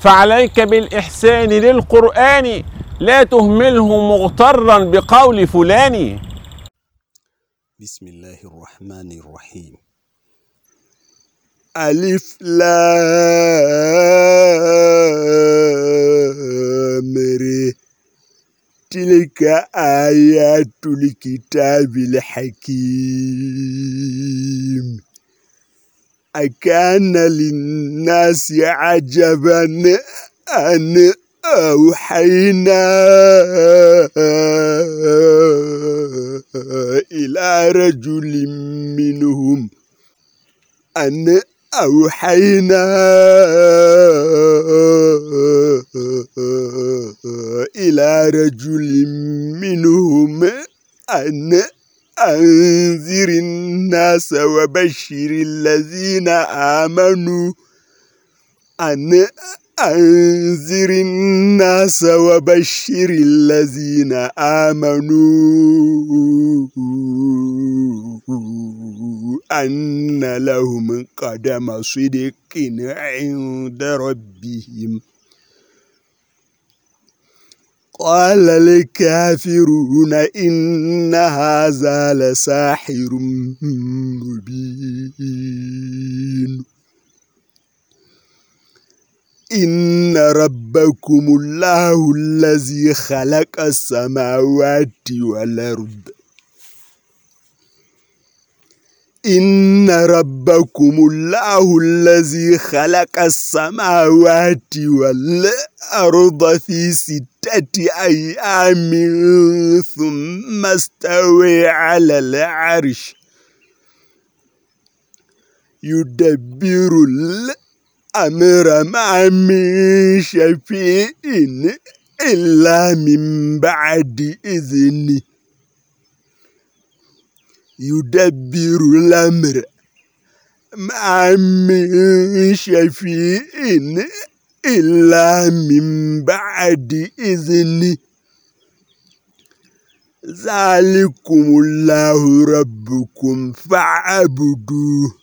فعليك بالإحسان للقرآن لا تهمله مغترا بقول فلان. بسم الله الرحمن الرحيم. ألف لام ر. تلك آيات الكتاب الحكيم. أكان للناس عجبا أن أوحينا إلى رجل منهم أن أوحينا إلى رجل منهم أن أنذر الناس وبشر الذين آمنوا أن أنذر الناس وبشر الذين آمنوا أن لهم قدم صدق عند ربهم. قال الكافرون إن هذا لساحر مبين. إن ربكم الله الذي خلق السماوات والأرض. إن ربكم الله الذي خلق السماوات والأرض في ستة أيام ثم استوى على العرش. يدبر الأمر ما من شفيع إلا من بعد إذنه. يدبر الأمر. ما من شفيع إلا من بعد إذنه. ذلكم الله ربكم فاعبدوه.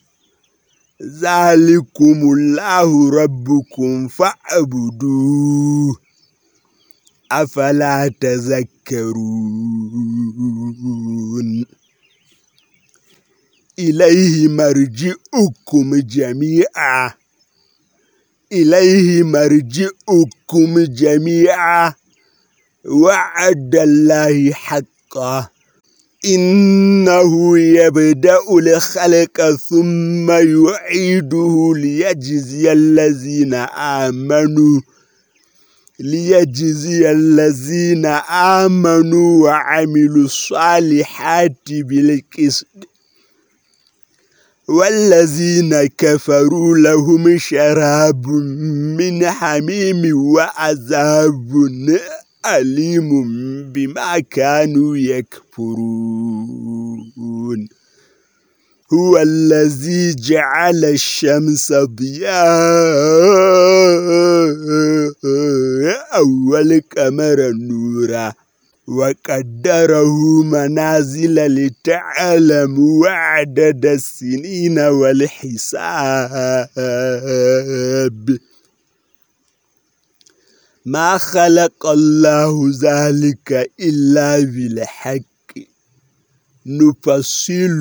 ذلكم الله ربكم فاعبدوه. أفلا تذكرون؟ إليه مرجئكم جميعا. إليه مرجئكم جميعا. وعد الله حقا. إنه يبدأ الخلق ثم يعيده ليجزي الذين آمنوا. ليجزي الذين آمنوا وعملوا الصالحات بالقسط. والذين كفروا لهم شراب من حميم وعذاب أليم بما كانوا يكفرون. هو الذي جعل الشمس ضياء والقمر نورا. وقدره منازل لتعلموا عدد السنين والحساب. ما خلق الله ذلك إلا بالحق. نفصل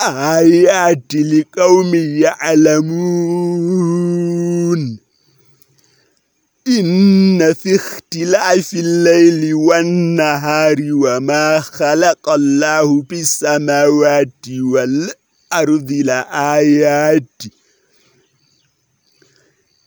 الآيات لقوم يعلمون. إن في اختلاف الليل والنهار وما خلق الله في السماوات والأرض لآيات.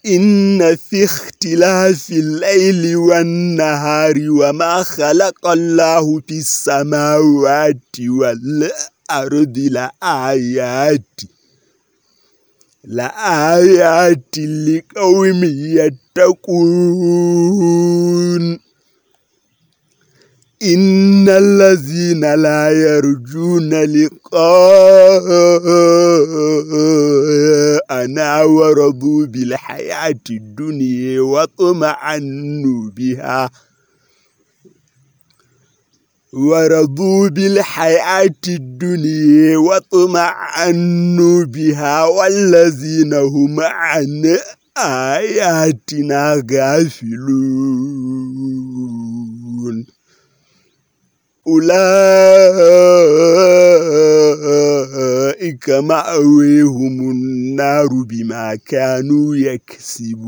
إن في اختلاف الليل والنهار وما خلق الله في السماوات والأرض لآيات. لآيات لقوم يتقون إن الذين لا يرجون لقاءنا ورضوا بالحياة الدنيا وطمعنوا بها. ورضوا بالحياة الدنيا وطمعنوا بها. والذين هم عن آياتنا غافلون أولئك مأويهم النار بما كانوا يكسبون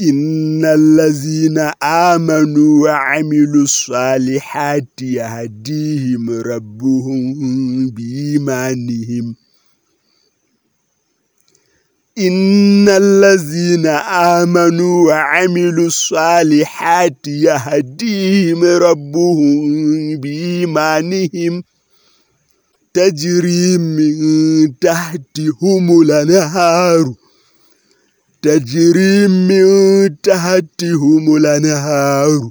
إن الذين آمنوا وعملوا الصالحات يهديهم ربهم بإيمانهم إن الذين آمنوا وعملوا الصالحات يهديهم ربهم بإيمانهم تجري من تحتهم الأنهار تجري من تحتهم الأنهار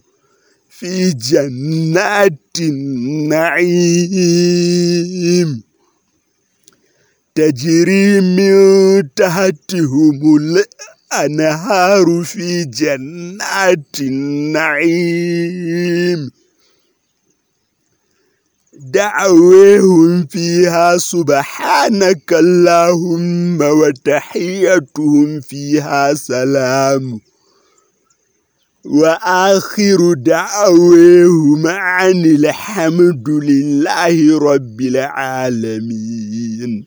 في جنات النعيم. تجري من تحتهم الأنهار في جنات النعيم. دعوهم فيها سبحانك اللهم وتحيتهم فيها سلام. وآخر دعوهم عن الحمد لله رب العالمين.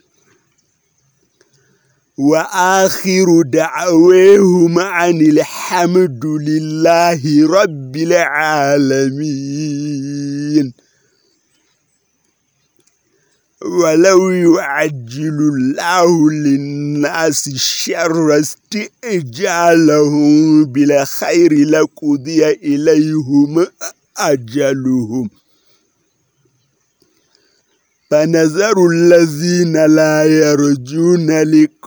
وآخر دعوهم عن الحمد لله رب العالمين. ولو يعجل الله للناس الشر استئجالهم بالخير لقضي إليهم أجلهم. فنذر الذين لا يرجون لقاءنا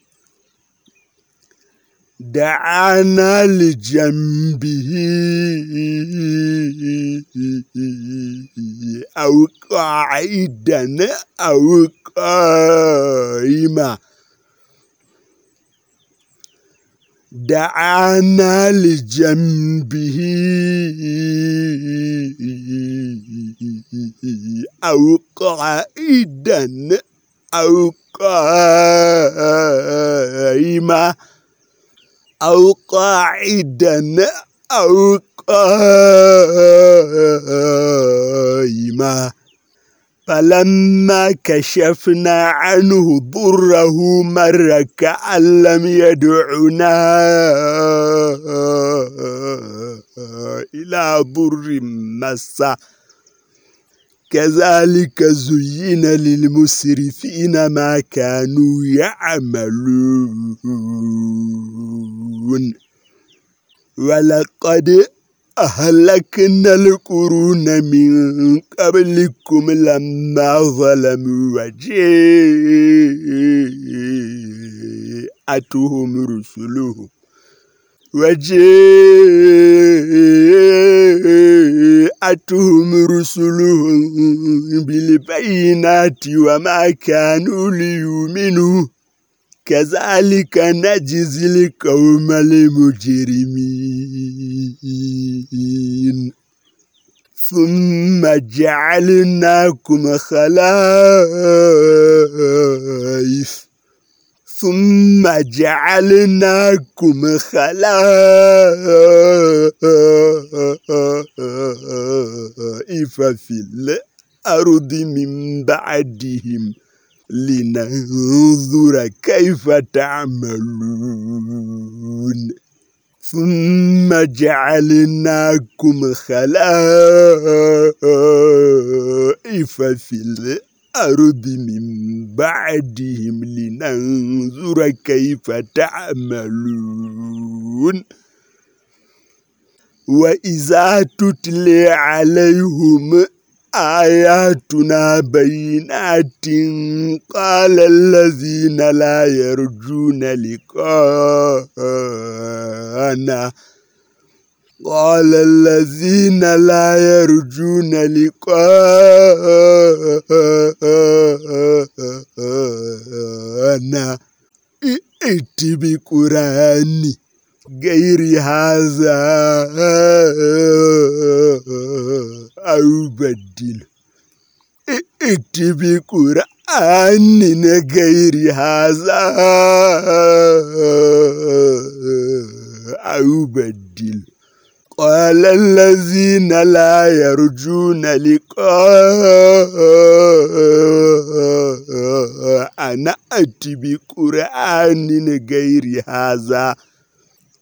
دعانا لجنبه. أو قاعدا أو قائما. دعانا لجنبه. أو قائدا أو قائما. أو قاعدا أو قائما. فلما كشفنا عنه ضره مر كأن لم يدعنا إلى ضر مسه كذلك زين للمسرفين ما كانوا يعملون. ولقد أهلكنا القرون من قبلكم لما ظلموا وجاءتهم رسلهم. وجاءتهم رسلهم بالبينات وما كانوا ليؤمنوا كذلك نجزي القوم المجرمين ثم جعلناكم خلائف ثم جعلناكم خلائف في الأرض من بعدهم لننظر كيف تعملون. ثم جعلناكم خلائف في الأرض من بعدهم لننظر كيف تعملون. وإذا تتلي عليهم آياتنا بينات قال الذين لا يرجون لقاءنا قال الذين لا يرجون لقاءنا ائت بقرآن غير هذا أو بدل ائت بقرآن غير هذا أو بدل قال الذين لا يرجون لقاء أنا أتي بقرآن غير هذا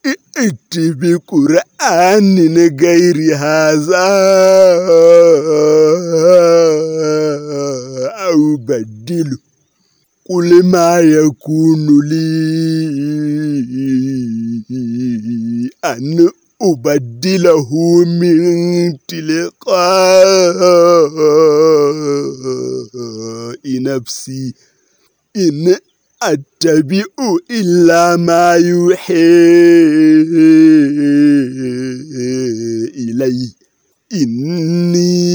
ائت بقرآن غير هذا أو بدل قل ما يكون لي أن أبدله من تلقاء نفسي. إن أتبع إلا ما يوحي إلي. إني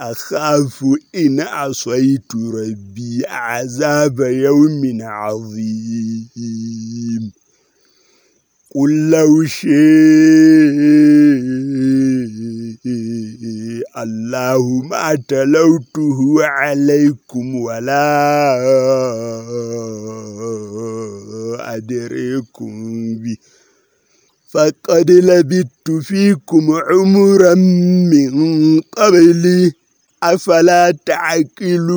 أخاف إن عصيت ربي عذاب يوم عظيم. قل لو شاء الله ما تلوته عليكم ولا أدريكم به. فقد لبثت فيكم عمرا من قبلي أفلا تعقلون؟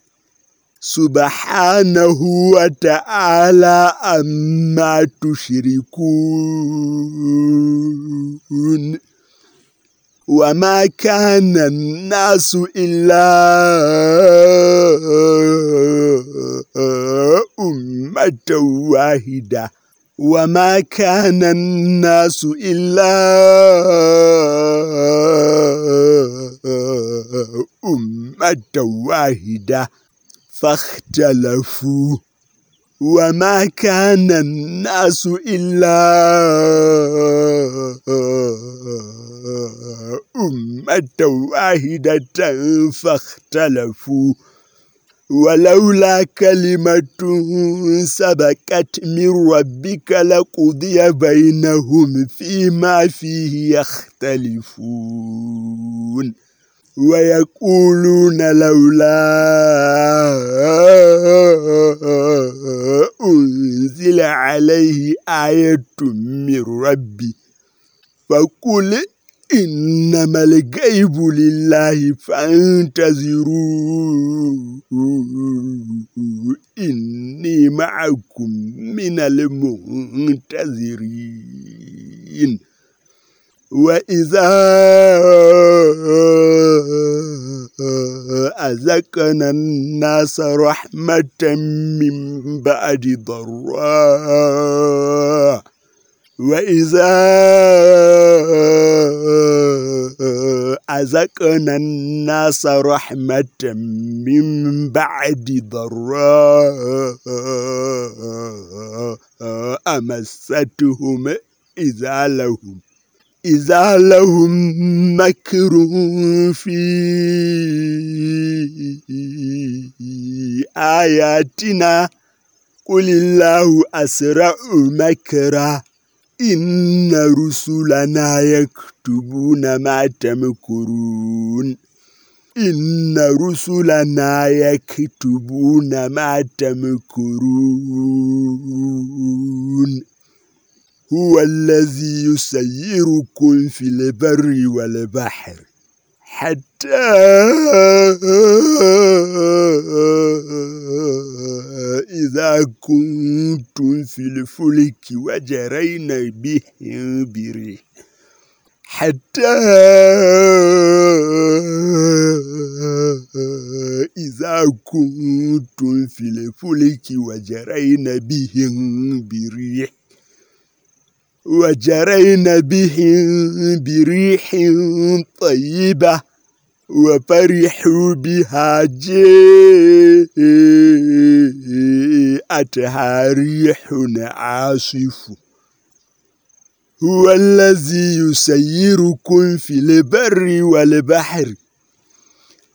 سبحانه وتعالى أما تشركون. وما كان الناس إلا أمة واحدة. وما كان الناس إلا أمة واحدة. فاختلفوا وما كان الناس إلا أمة واحدة فاختلفوا. ولولا كلمة سبقت من ربك لقضي بينهم فيما فيه يختلفون. ويقولون لولا أنزل عليه آية من ربي فقل إنما الغيب لله فانتظروا إني معكم من المنتظرين وإذا أذقنا الناس رحمة من بعد ضراء وإذا أذقنا الناس رحمة من بعد ضراء أمستهم إذا لهم إذا لهم مكر في آياتنا قل الله أسرع مكرا. إن رسلنا يكتبون ما تمكرون. إن رسلنا يكتبون ما تمكرون. هو الذي يسيركم في البر والبحر. حتى إذا كنتم في الفلك وجرين بهم بريح. حتى إذا كنتم في الفلك وجرين بهم بريح. وجرين بهم بريح طيبة وفرحوا بها جاءتها ريح عاصف. هو الذي يسيركم في البر والبحر.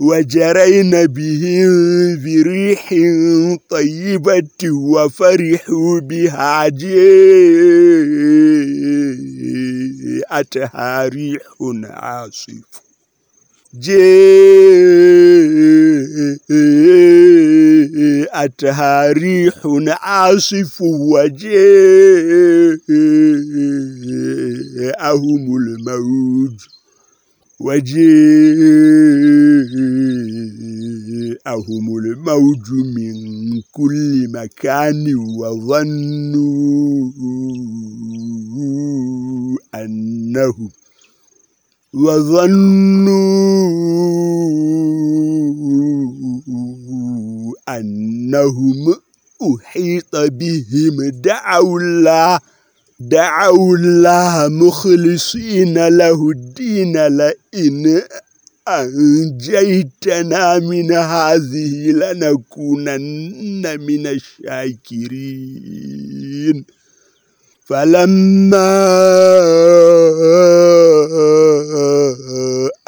وجرين بهم بريح طيبة وفرحوا بها جاءتها ريح عاصف. جاءتها ريح عاصف وجاءهم الموج. وجاءهم الموج من كل مكان وظنوا أنهم وظنوا أنهم أحيط بهم دعوا الله دعوا الله مخلصين له الدين لئن أنجيتنا من هذه لنكونن من الشاكرين. فلما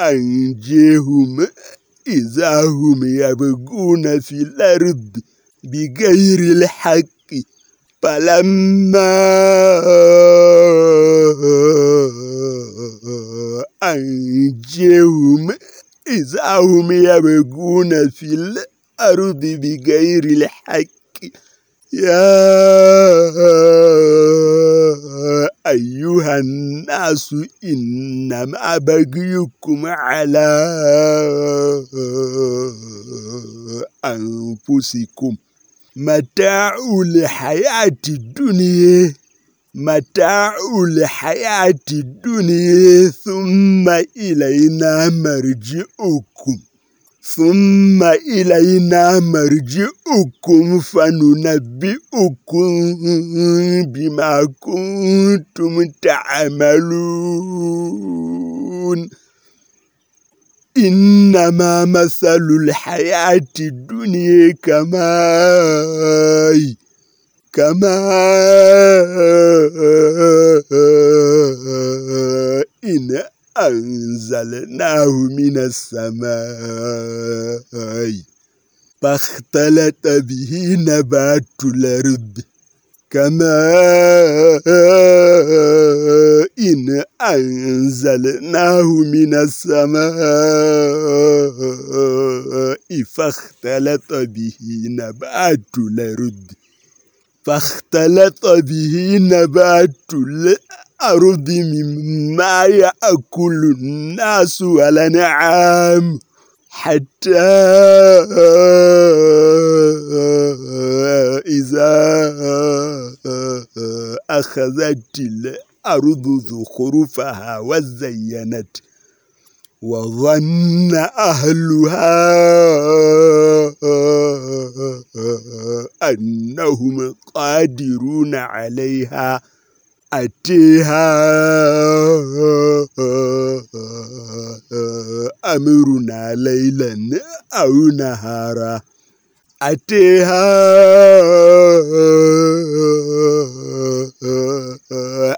أنجيهم إذا هم يبغون في الأرض بغير الحق فلما أنجيهم إذا هم يبغون في الأرض بغير الحق. يا أيها الناس إنما بغيكم على أنفسكم. متاع الحياة الدنيا متاع الحياة الدنيا. ثم إلينا مرجعكم ثم إلينا مرجعكم فننبئكم بما كنتم تعملون. إنما مثل الحياة الدنيا كماي كماء إن أنزلناه من السماء فاختلط به نبات الأرض. كما إن أنزلناه من السماء فاختلط به نبات الأرض. فاختلط به نبات الأرض مما يأكل الناس والأنعام. حتى إذا أخذت الأرض زخرفها وزينت وظن أهلها أنهم قادرون عليها أتيها أمرنا ليلا أو نهارا أتيها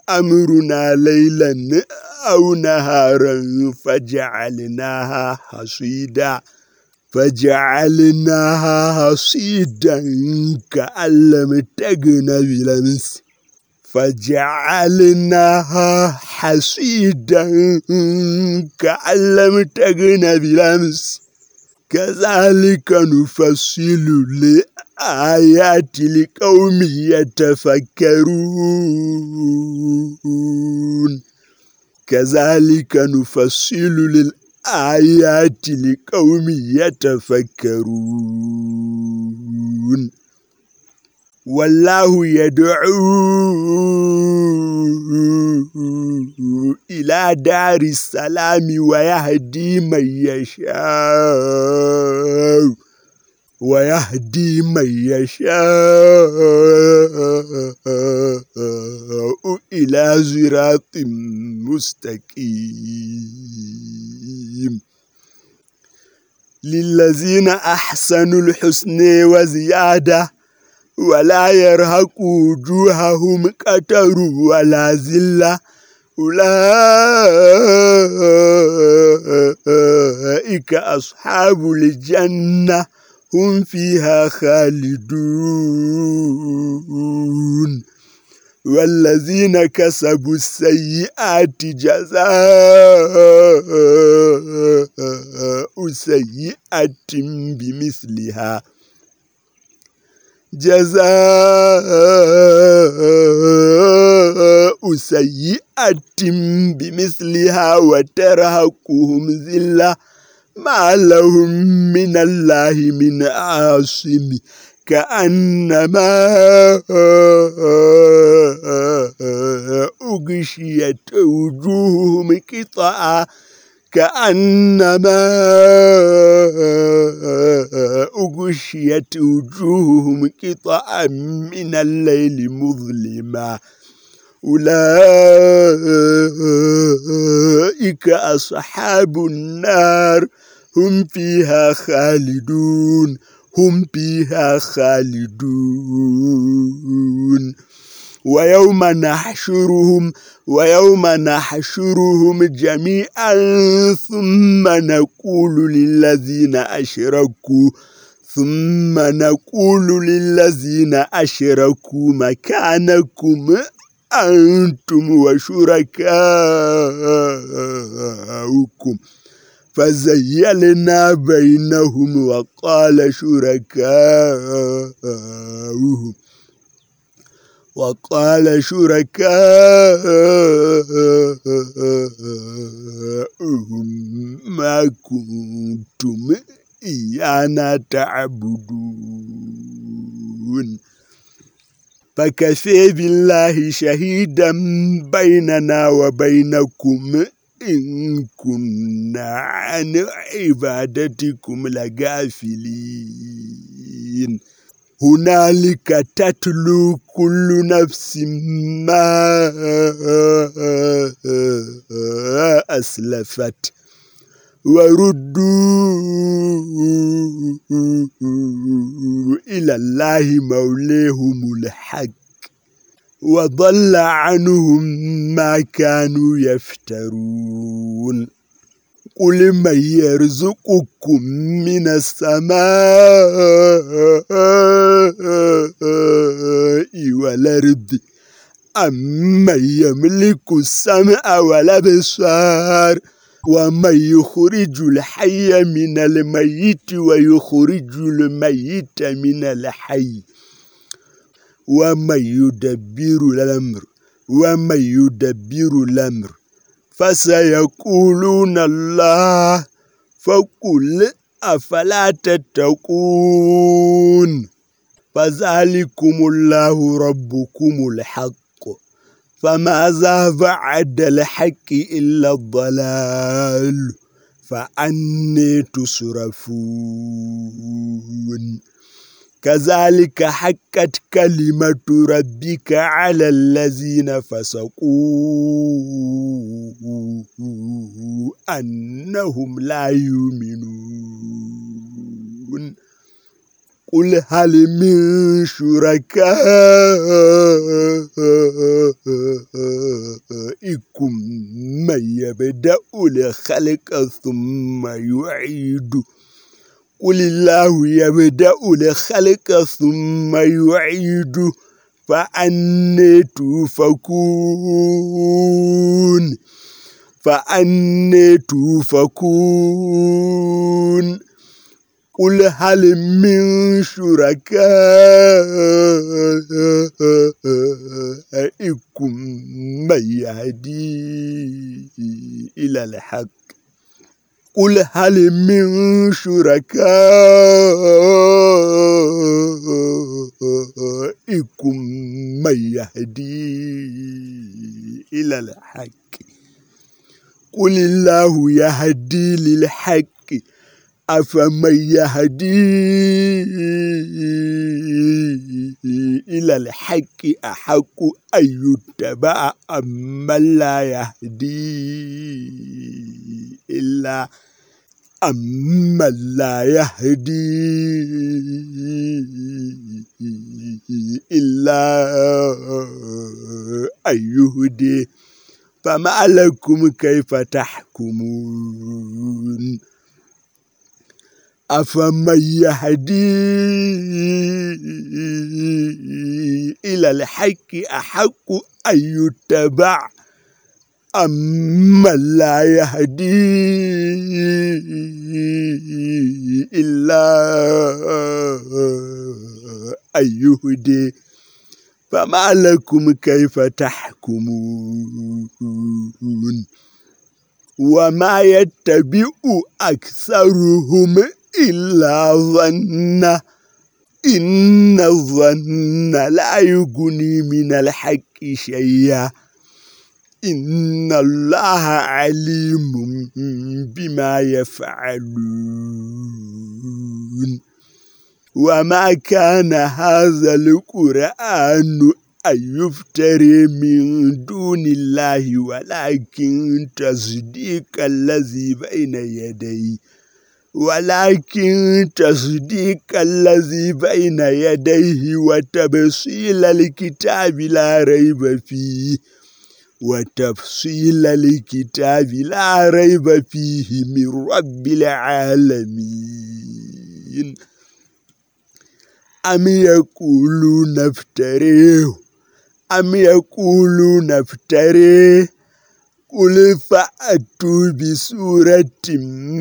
أمرنا ليلا أو نهارا فجعلناها حصيدا فجعلناها حصيدا كأن لم تغن بلمس فجعلناها حصيدا كأن لم تغن بلمس كذلك نفصل الآيات لقوم يتفكرون. كذلك نفصل الآيات لقوم يتفكرون. والله يدعو إلى دار السلام ويهدي من يشاء ويهدي من يشاء إلى صراط مستقيم. للذين أحسنوا الحسن وزيادة ولا يرهق وجوههم قتر ولا ذلة. أولئك أصحاب الجنة هم فيها خالدون. والذين كسبوا السيئات جزاء سيئة بمثلها. جزاء سيئة بمثلها وترهقهم ذلة ما لهم من الله من عاصم كأنما أغشيت وجوههم قطعا كأنما أغشيت وجوههم قطعا من الليل مظلما أولئك أصحاب النار. هم فيها خالدون. هم فيها خالدون. ويوم نحشرهم ويوم نحشرهم جميعا ثم نقول للذين أشركوا ثم نقول للذين أشركوا مكانكم أنتم وشركاؤكم. فزيلنا بينهم وقال شركاؤهم. وقال شركاؤهم ما كنتم إيانا تعبدون. فكفى بالله شهيدا بيننا وبينكم إن كنا عن عبادتكم لغافلين. هنالك تتلو كل نفس ما أسلفت وردوا إلى الله مولاهم الحق وضل عنهم ما كانوا يفترون. قل من يرزقكم من السماء والأرض أمن يملك السمع والأبصار ومن يخرج الحي من الميت ويخرج الميت من الحي ومن يدبر الأمر ومن يدبر الأمر. فسيقولون الله. فقل أفلا تتقون. فذلكم الله ربكم الحق. فماذا بعد الحق إلا الضلال. فأني تصرفون. كذلك حقت كلمة ربك على الذين فسقوا أنهم لا يؤمنون. قل هل من شركائكم من يبدأ الخلق ثم يعيده؟ قل الله يبدأ الخلق ثم يعيده فأني توفكون فأني توفكون قل هل من شركائكم من يهدي إلى الحق قل هل من شركائكم من يهدي إلى الحق؟ قل الله يهدي للحق أفمن يهدي إلى الحق أحق أن يتبع أم من لا يهدي؟ إلا أمن لا يهدي إلا أن يهدي. فما لكم كيف تحكمون؟ أفمن يهدي إلى الحق أحق أن يتبع أمن لا يهدي إلا أن يهدي. فما لكم كيف تحكمون؟ وما يتبع أكثرهم إلا ظن إن الظن لا يغني من الحق شيئا. إن الله عليم بما يفعلون. وما كان هذا القرآن أن من دون الله ولكن تصديق الذي بين يديه ولكن تصديق الذي بين يديه وتبصيل الكتاب لا ريب فيه وتفصيل الكتاب لا ريب فيه من رب العالمين أم يقولون افتريه أم يقولون افتريه قل فأتوا بسورة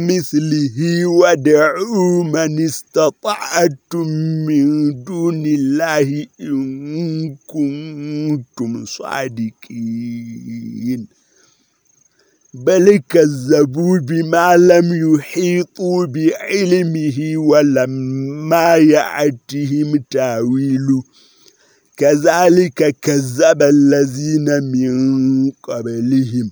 مثله ودعوا من استطعتم من دون الله إن كنتم صادقين بل كذبوا بما لم يحيطوا بعلمه ولما يأتهم تاويله كذلك كذب الذين من قبلهم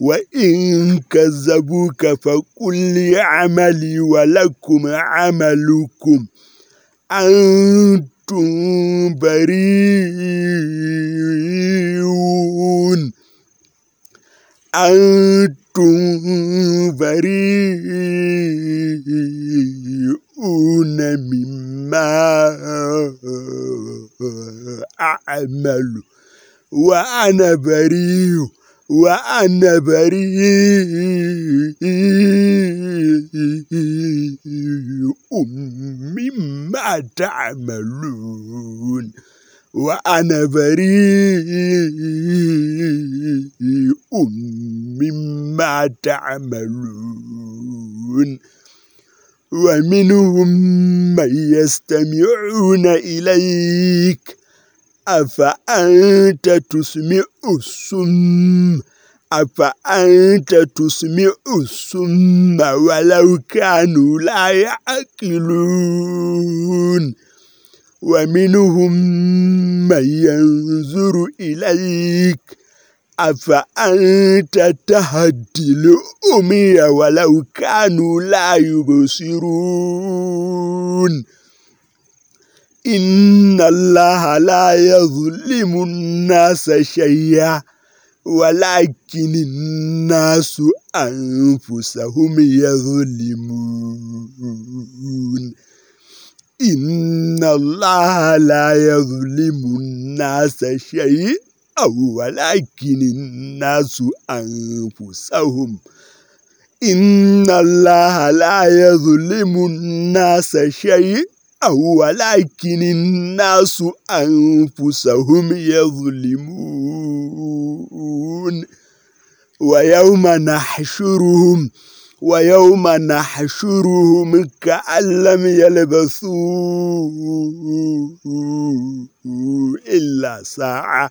وإن كذبوك فقل لي عملي ولكم عملكم أنتم بريئون أنتم بريئون مما أعمل وأنا بريء وأنا بريء. مما تعملون. وأنا بريء. مما تعملون. ومنهم من يستمعون إليك. أفأنت تسمع السم أفأنت تسمع السم ولو كانوا لا يعقلون ومنهم من ينظر إليك أفأنت تهدي الأمي ولو كانوا لا يبصرون إن الله لا يظلم الناس شيئا ولكن الناس أنفسهم يظلمون. إن الله لا يظلم الناس شيئا ولكن الناس أنفسهم. إن الله لا يظلم الناس شيئا ولكن الناس أنفسهم يظلمون. ويوم نحشرهم ويوم نحشرهم كأن لم يلبثوا إلا ساعة.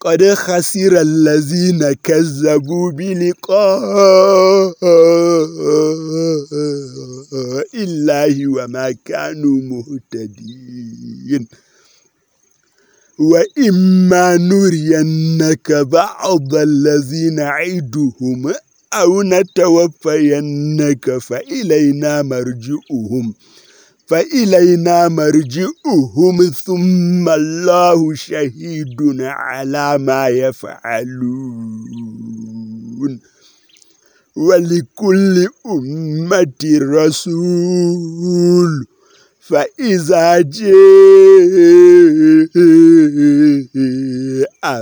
قد خسر الذين كذبوا بلقاء الله وما كانوا مهتدين. وإما نرينك بعض الذين عيدهم أو نتوفينك فإلينا مرجئهم فإلينا مرجئهم ثم الله شهيد على ما يفعلون. ولكل أمة رسول. فإذا جاء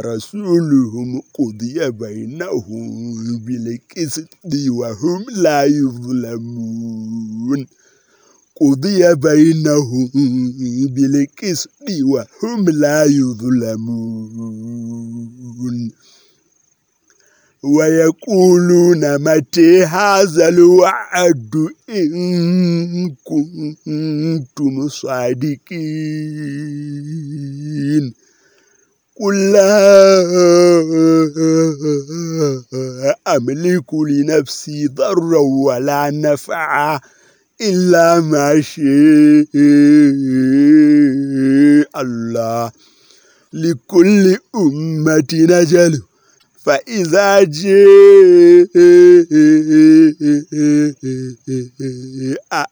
رسولهم قضي بينهم بالقسط وهم لا يظلمون. قضي بينهم بالقسط وهم لا يظلمون. ويقولون متى هذا الوعد إن كنتم صادقين؟ قل لا أملك لنفسي ضرا ولا نفعا. إلا ما شاء الله لكل أمة نجل فإذا جاء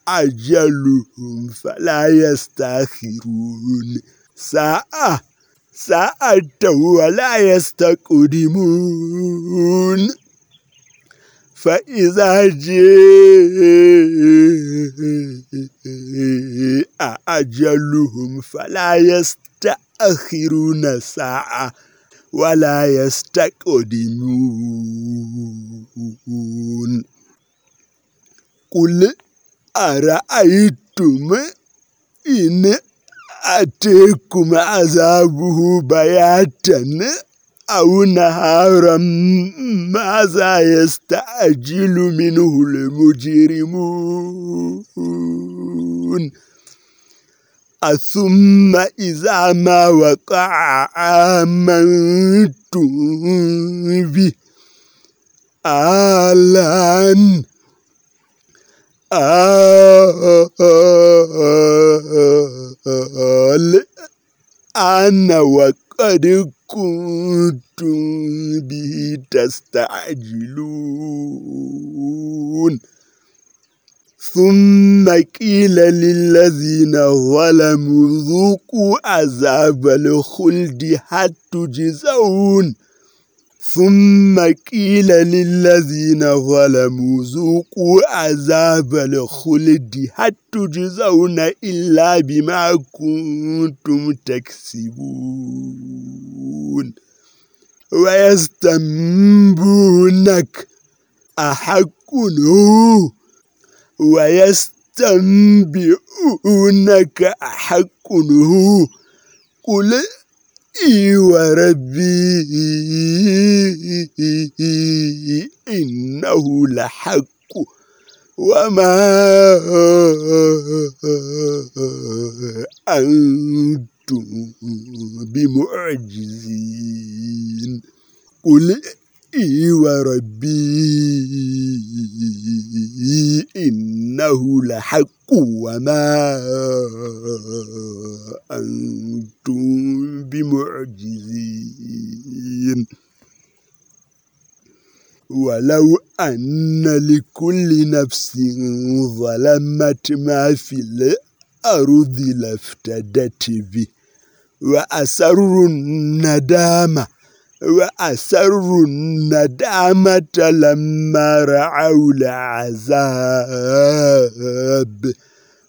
أجلهم فلا يستأخرون. ساعة ساعة ولا يستقدمون. فإذا جاء أجلهم فلا يستأخرون ساعة ولا يستقدمون قل أرأيتم إن أتيكم عذابه بياتا أو نهارا ماذا يستعجل منه المجرمون؟ ثم إذا ما وقع آمنتم به آلان أنا وقد كنتم به تستعجلون. ثم قيل للذين ظلموا ذوقوا عذاب الخلد هل تجزون. ثم قيل للذين ظلموا ذوقوا عذاب الخلد هل تجزون إلا بما كنتم تكسبون ويستنبونك أحق هو ويستنبئونك أحق هو قل وربي إنه لحق وما أنتم بمعجزين. قل إي وربي إنه لحق وما أنتم بمعجزين. ولو أن لكل نفس ظلمت ما في الأرض لافتدت به. وأسروا الندامة وأسروا الندامة لما رعوا العذاب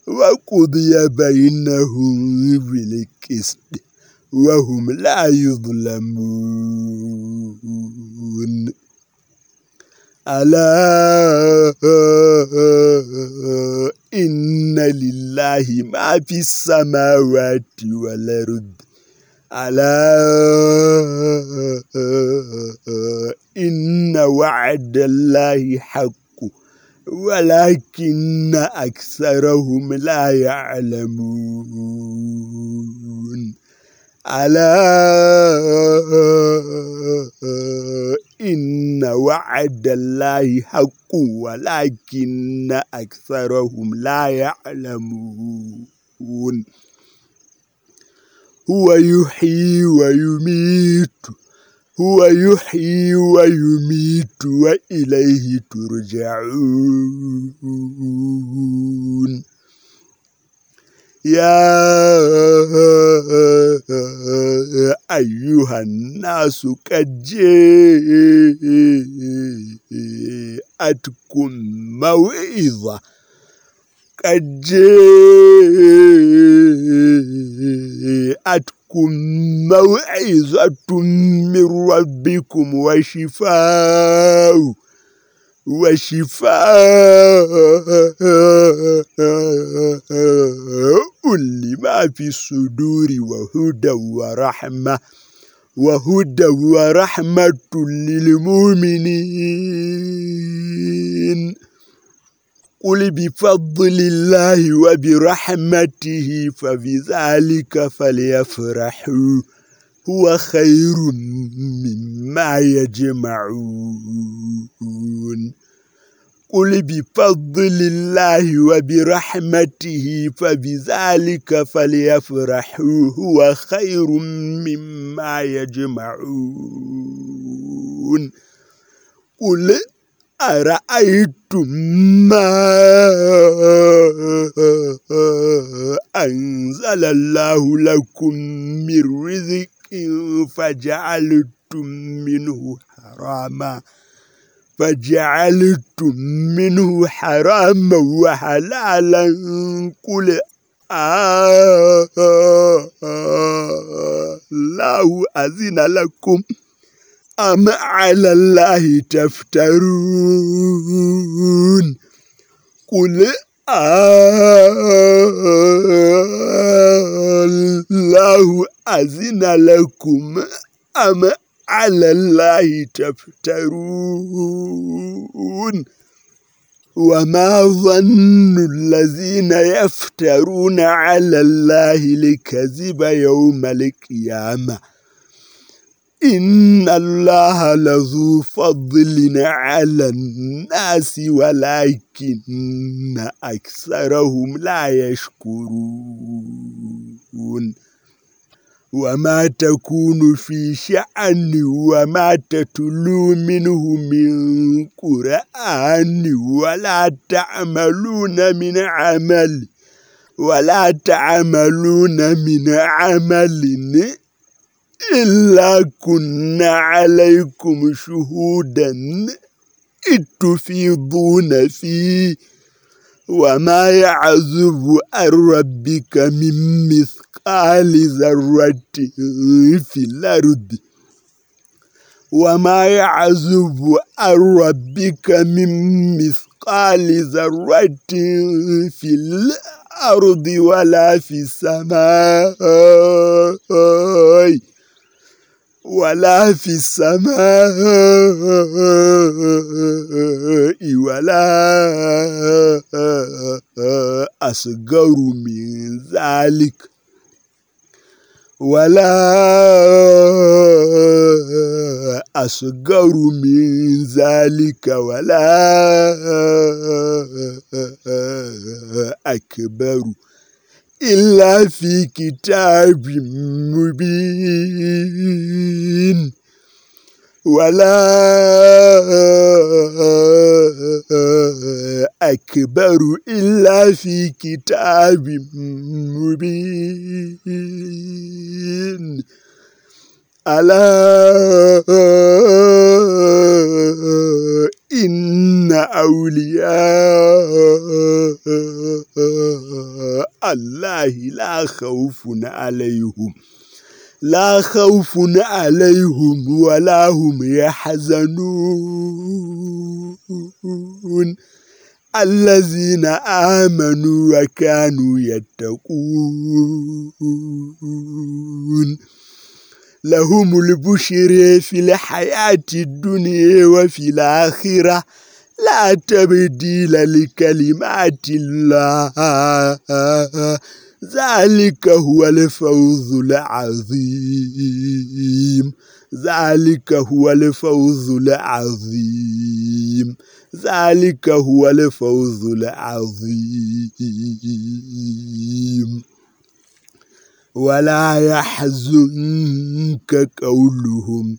وقضي بينهم بالقسط وهم لا يظلمون. ألا إن لله ما في السماوات والأرض ألا إن وعد الله حق ولكن أكثرهم لا يعلمون. ألا إن وعد الله حق ولكن أكثرهم لا يعلمون. هو يحيي ويميت هو يحيي ويميت وإليه ترجعون يا أيها الناس قد جاءتكم موعظة قد جاءتكم موعظة من ربكم وشفاء وشفاء لما في الصدور وهدى ورحمة وهدى ورحمة للمؤمنين. قل بفضل الله وبرحمته فبذلك فليفرحوا. هو خير مما يجمعون. قل بفضل الله وبرحمته فبذلك فليفرحوا. هو خير مما يجمعون. قل أرأيتم ما أنزل الله لكم من رزق فجعلتم منه حراما فجعلتم منه حراما وحلالا. قل الله أذن لكم. أم على الله تفترون؟ قل الله أذن لكم أم على الله تفترون؟ وما ظن الذين يفترون على الله لكذب يوم القيامة؟ إن الله لذو فضل على الناس ولكن أكثرهم لا يشكرون وما تكون في شأن وما تتلو منه من قرآن ولا تعملون من عمل ولا تعملون من عمل إلا كنا عليكم شهودا إذ تفيضون فيه وما يعذب عن ربك من مثقال ذرة في الأرض وما يعذب عن ربك من مثقال ذرة في الأرض ولا في السماء. ولا في السماء ولا أصغر من ذلك ولا أصغر من ذلك ولا أكبر إلا في كتاب مبين. ولا أكبر إلا في كتاب مبين. ألا إن أولياء الله لا خوف عليهم. لا خوف عليهم ولا هم يحزنون. الذين آمنوا وكانوا يتقون. لهم البشر في الحياة الدنيا وفي الآخرة. لا تبديل لكلمات الله. ذلك هو الفوز العظيم. ذلك هو الفوز العظيم. ذلك هو الفوز العظيم. ولا يحزنك قولهم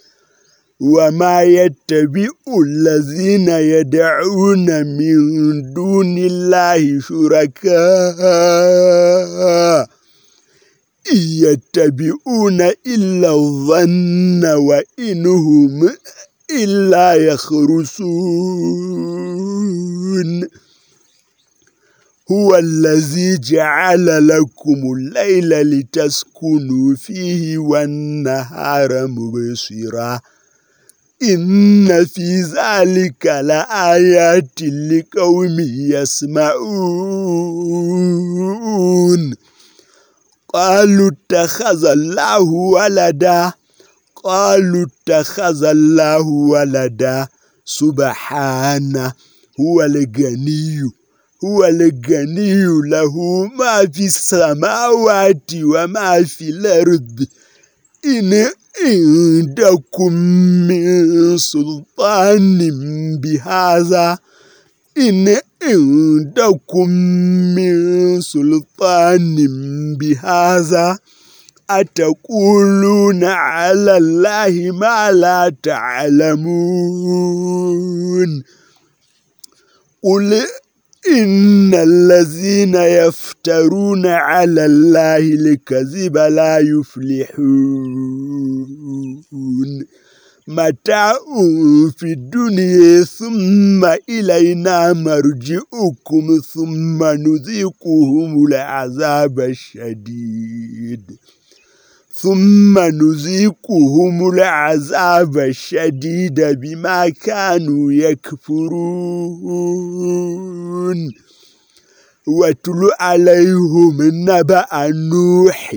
وما يتبع الذين يدعون من دون الله شركاء. يتبعون إلا الظن وإنهم إلا يخرسون هو الذي جعل لكم الليل لتسكنوا فيه والنهار مبصراً. إن في ذلك لآيات لقوم يسمعون. قالوا اتخذ الله ولدا. قالوا اتخذ الله ولدا. سبحانه هو الغني. هو الغني له ما في السماوات وما في الأرض. إن عندكم من سلطان بهذا إن عندكم من سلطان بهذا أتقولون على الله ما لا تعلمون قل إن الذين يفترون على الله الكذب لا يفلحون متاع في الدنيا ثم إلينا مرجعكم ثم نذيقهم العذاب الشديد ثم نذيقهم العذاب الشديد بما كانوا يكفرون. واتل عليهم نبأ نوح.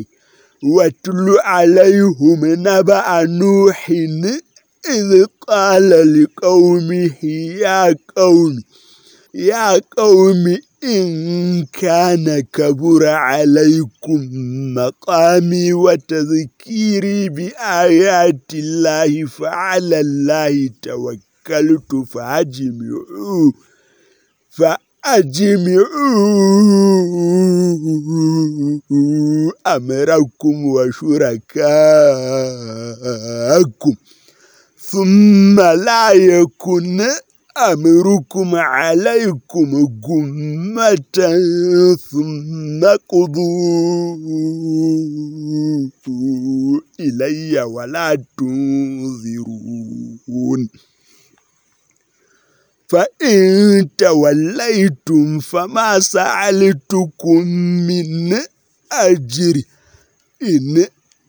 واتل عليهم نبأ نوح إذ قال لقومه يا قوم يا قوم إن كان كبر عليكم مقامي وتذكيري بآيات الله فعلى الله توكلت فأجمعوا فأجمعوا أمركم وشركاءكم ثم لا يكن أمركم عليكم جمة ثم قضوا إلي ولا تنذرون فإن توليتم فما سألتكم من أجر. إن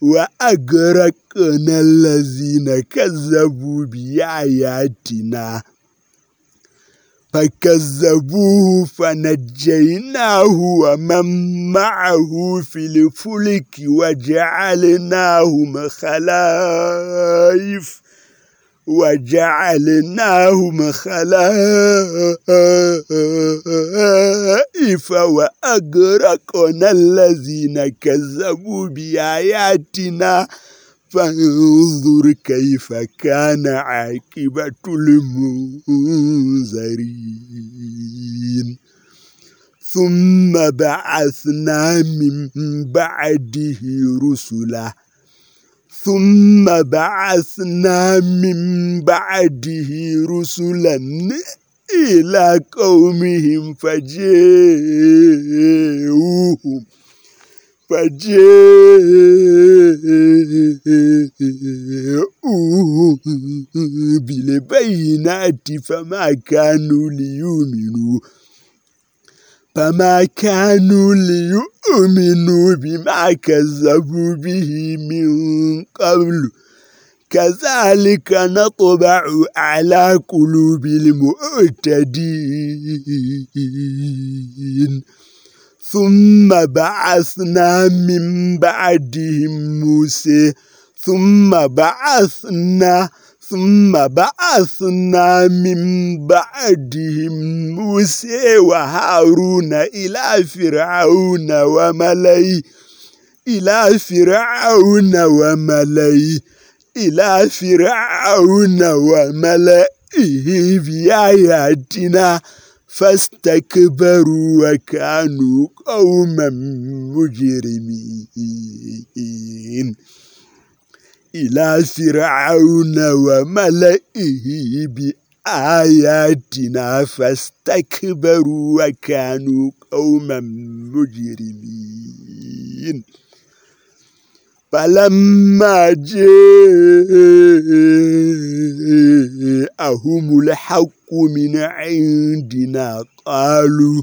وأغرقنا الذين كذبوا بآياتنا. فكذبوه فنجيناه ومن معه في الفلك وجعلناهم خلائف وجعلناهم خلائف وأغرقنا الذين كذبوا بآياتنا. فانظر كيف كان عاقبة المنذرين. ثم بعثنا من بعده رسلا ثم بعثنا من بعده رسلا إلى قومهم فجاءوهم فجاءوهم بالبينات فما كانوا ليؤمنوا فما كانوا ليؤمنوا بما كذبوا به من قبل. كذلك نطبع على قلوب المعتدين ثم بعثنا من بعدهم موسى. ثم بعثنا ثم بعثنا من بعدهم موسى وهارون إلى فرعون وملئه إلى فرعون وملئه إلى فرعون وملئه بآياتنا فاستكبروا وكانوا قوما مجرمين. إلى فرعون وملئه بآياتنا فاستكبروا وكانوا قوما مجرمين فلما جاءهم الحق من عندنا قالوا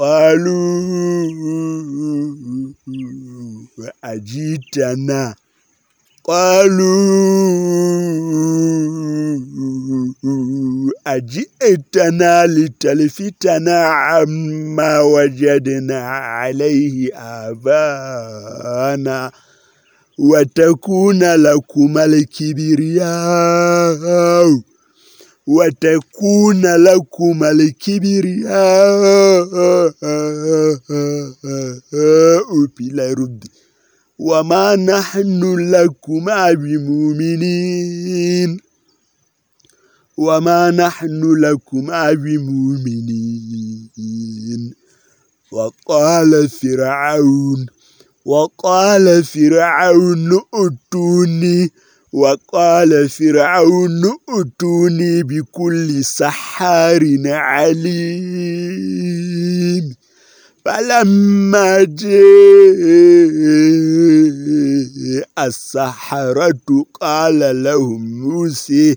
قالوا أجيتنا قالوا أجئتنا لتلفتنا عما وجدنا عليه آبانا وتكون لكم الكبرياء وتكون لكم الكبرياء في الأرض وما نحن لكما بمؤمنين وما نحن لكما بمؤمنين وقال فرعون وقال فرعون ائتوني وقال فرعون ائتوني بكل سحار عليم. فلما جاء السحرة قال لهم موسى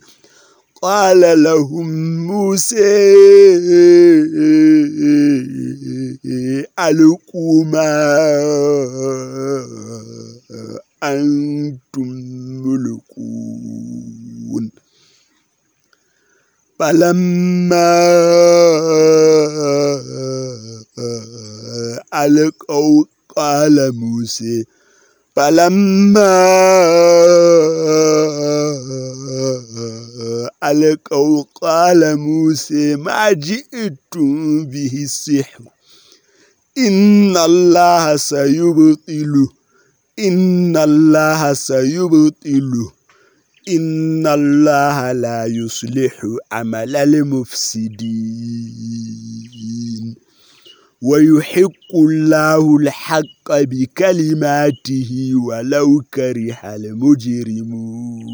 قال لهم موسى ألقوا ما أنتم ملقون فلما ألقوا قال موسى فلما ألقوا قال موسى ما جئتم به السحر؟ إن الله سيبطله. إن الله سيبطله إن الله لا يصلح عمل المفسدين ويحق الله الحق بكلماته ولو كره المجرمون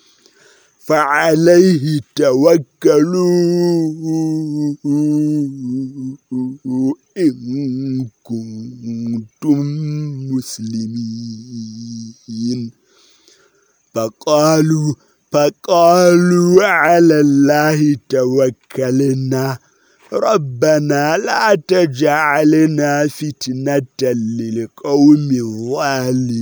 فعليه توكلوا إن كنتم مسلمين. فقالوا فقالوا على الله توكلنا. ربنا لا تجعلنا فتنة للقوم الظالمين.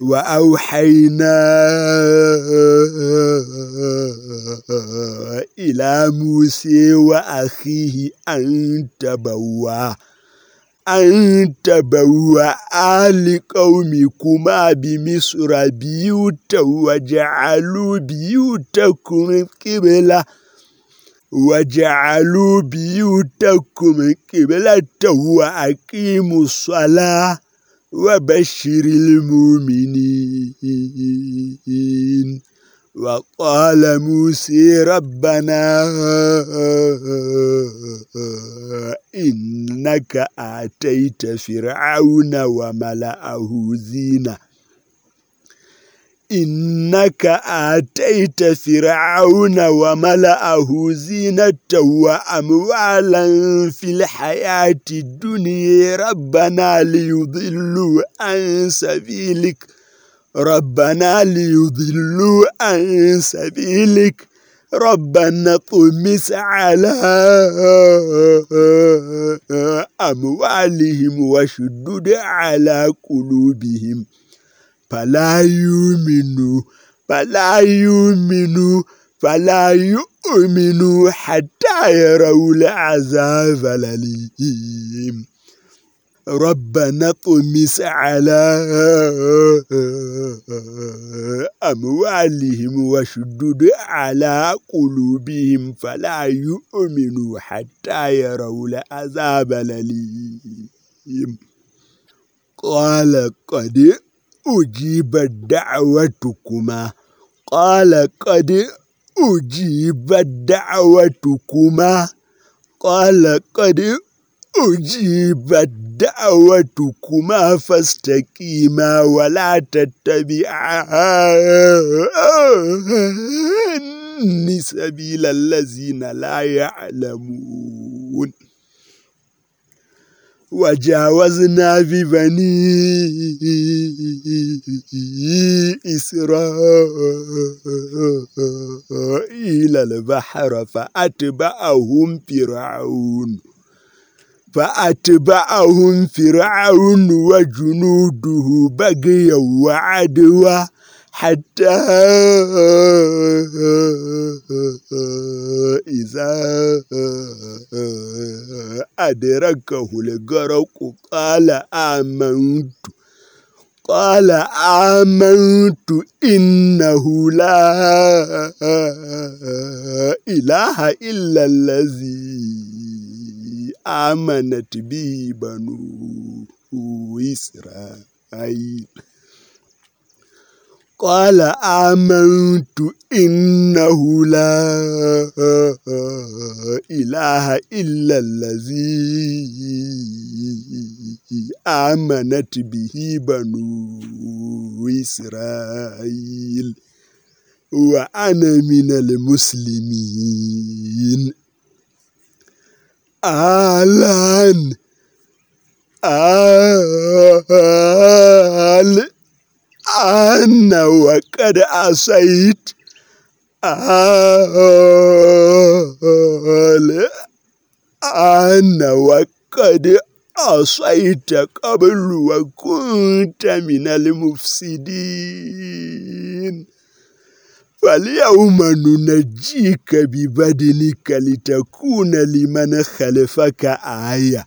وأوحينا إلى موسى وأخيه أن تبوأ أن تبوأ آل قومكما بمصر بيوتا وجعلوا بيوتكم قبلة وجعلوا بيوتكم قبلة وأقيموا الصلاة. وبشر المؤمنين وقال موسى ربنا إنك آتيت فرعون وملأه زينة إنك آتيت فرعون وملأه زينة وأموالا في الحياة الدنيا. ربنا ليضلوا عن سبيلك. ربنا ليضلوا عن سبيلك. ربنا طمس على أموالهم وشدد على قلوبهم. فلا يؤمنوا فلا يؤمنوا فلا يؤمنوا حتى يروا العذاب الأليم. ربنا طمس على أموالهم وشدد على قلوبهم فلا يؤمنوا حتى يروا العذاب الأليم. قال قد أجيبت دعوتكما. قال قد أجيبت دعوتكما. قال قد أجيبت دعوتكما فاستقيما ولا تتبعان سبيل الذين لا يعلمون. وجاوزنا ببني إسرائيل البحر فأتبعهم فرعون فأتبعهم فرعون وجنوده بغيا وعدوا حتى إذا أدركه الغرق قال آمنت. قال آمنت إنه لا إله إلا الذي آمنت به بنو إسرائيل. قال آمنت إنه لا إله إلا الذي آمنت به بنو إسرائيل وأنا من المسلمين. آلان آل أنا وقد أسيت آل أنا وقد أصيت قبل وكنت من المفسدين فاليوم ننجيك ببدنك لتكون لمن خلفك آية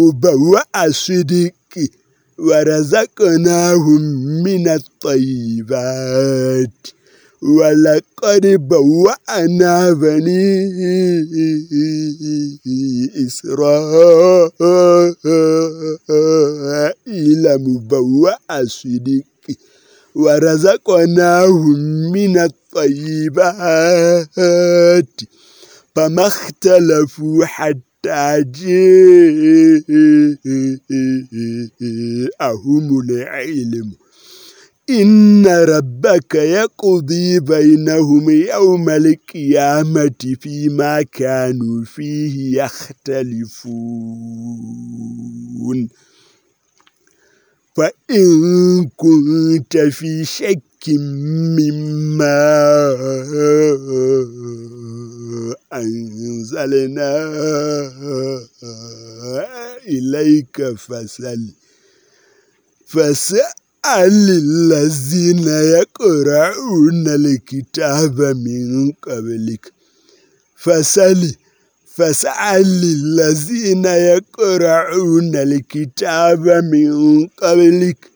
مبوأ صدق ورزقناهم من الطيبات. ولقد بوأنا بني إسرائيل مبوأ صدق ورزقناهم من الطيبات. فما اختلفوا حتى جاءهم العلم. إن ربك يقضي بينهم يوم القيامة فيما كانوا فيه يختلفون. فإن كنت في شك مما أنزلنا إليك فسل فسأل الذين يقرؤون الكتاب من قبلك فسأل فسأل الذين يقرؤون الكتاب من قبلك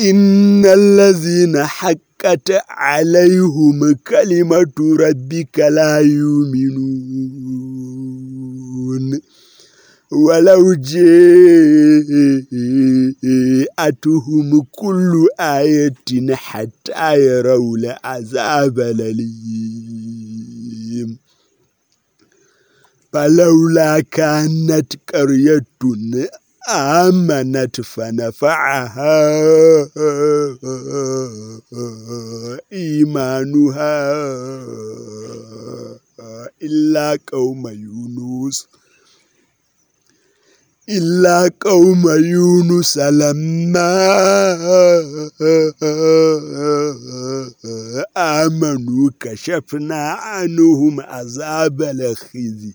إن الذين حقت عليهم كلمة ربك لا يؤمنون. ولو جاءتهم كل آية حتى يروا العذاب الأليم. فلولا كانت قرية آمنت فنفعها إيمانها إلا قوم يونس إلا قوم يونس لما آمنوا كشفنا عنهم عذاب الخزي.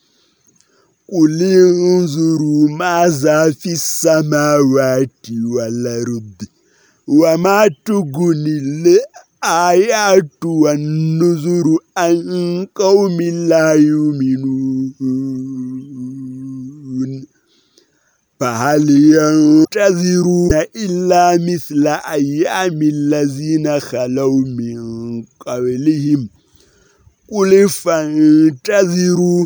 قل انظروا ماذا في السماوات والأرض وما تغني الآيات والنذر عن قوم لا يؤمنون فهل ينتظرون إلا مثل أيام الذين خلوا من قبلهم قل فانتظروا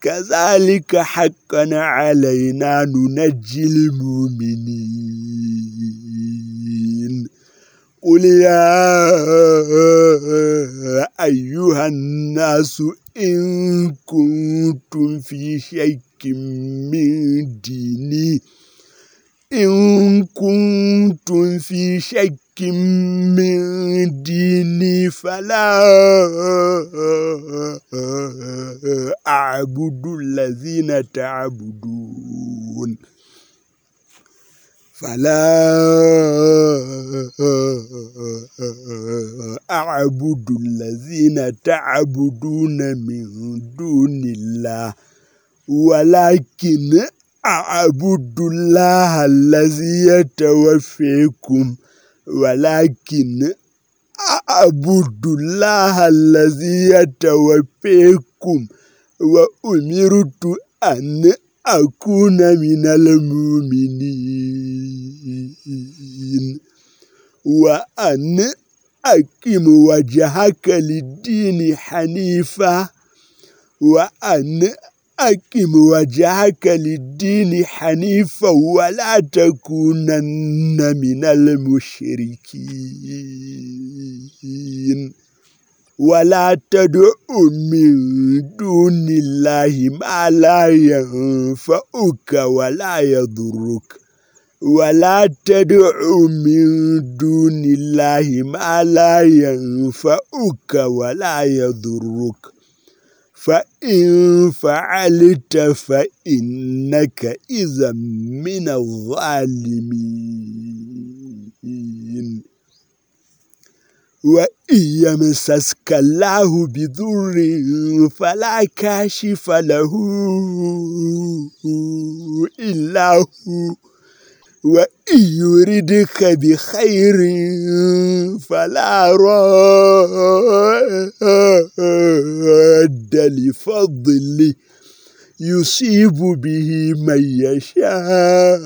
كذلك حقا علينا ننجي المؤمنين. قل يا أيها الناس إن كنتم في شك من ديني. إن كنتم في شك من ديني فلا أعبد الذين تعبدون فلا أعبد الذين تعبدون من دون الله ولكن أعبد الله الذي يتوفيكم ولكن أعبد الله الذي يتوفيكم وأمرت أن أكون من المؤمنين وأن أقم وجهك للدين حنيفا وأن أقم وجهك للدين حنيفا ولا تكونن من المشركين. ولا تدع من دون الله ما لا ينفعك ولا يضرك. ولا تدع من دون الله ما لا ينفعك ولا يضرك. فإن فعلت فإنك إذا من الظالمين وإن يمسسك الله بذر فلا كاشف له إلا هو وإن يردك بخير فلا راد لفضله يصيب به من يشاء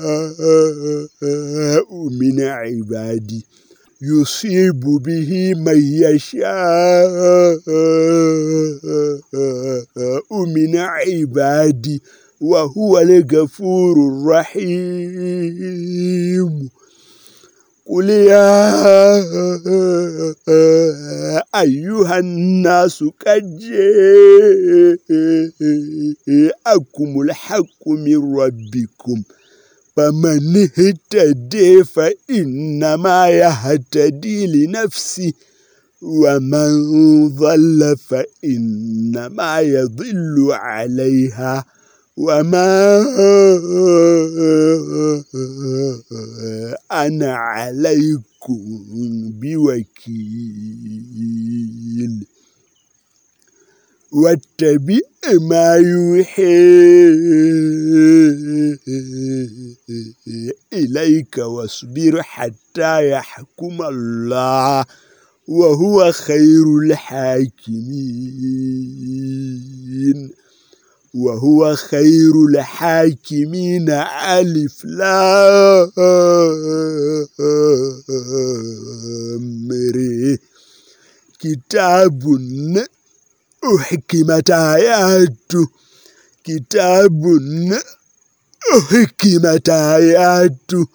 من عباده يصيب به من يشاء من عباده وهو الغفور الرحيم. قل يا أيها الناس قد جاءكم الحق من ربكم. فمن اهتدي فإنما يهتدي لنفسه ومن ضل فإنما يضل عليها. وما أنا عليكم بوكيل. واتبع ما يوحي إليك واصبر حتى يحكم الله وهو خير الحاكمين. وهو خير الحاكمين ألف لامري كتاب أحكمت آياته. كتاب أحكمت آياته.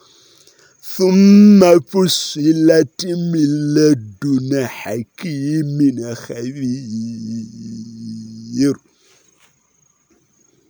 ثم فصلت من لدن حكيم خبير.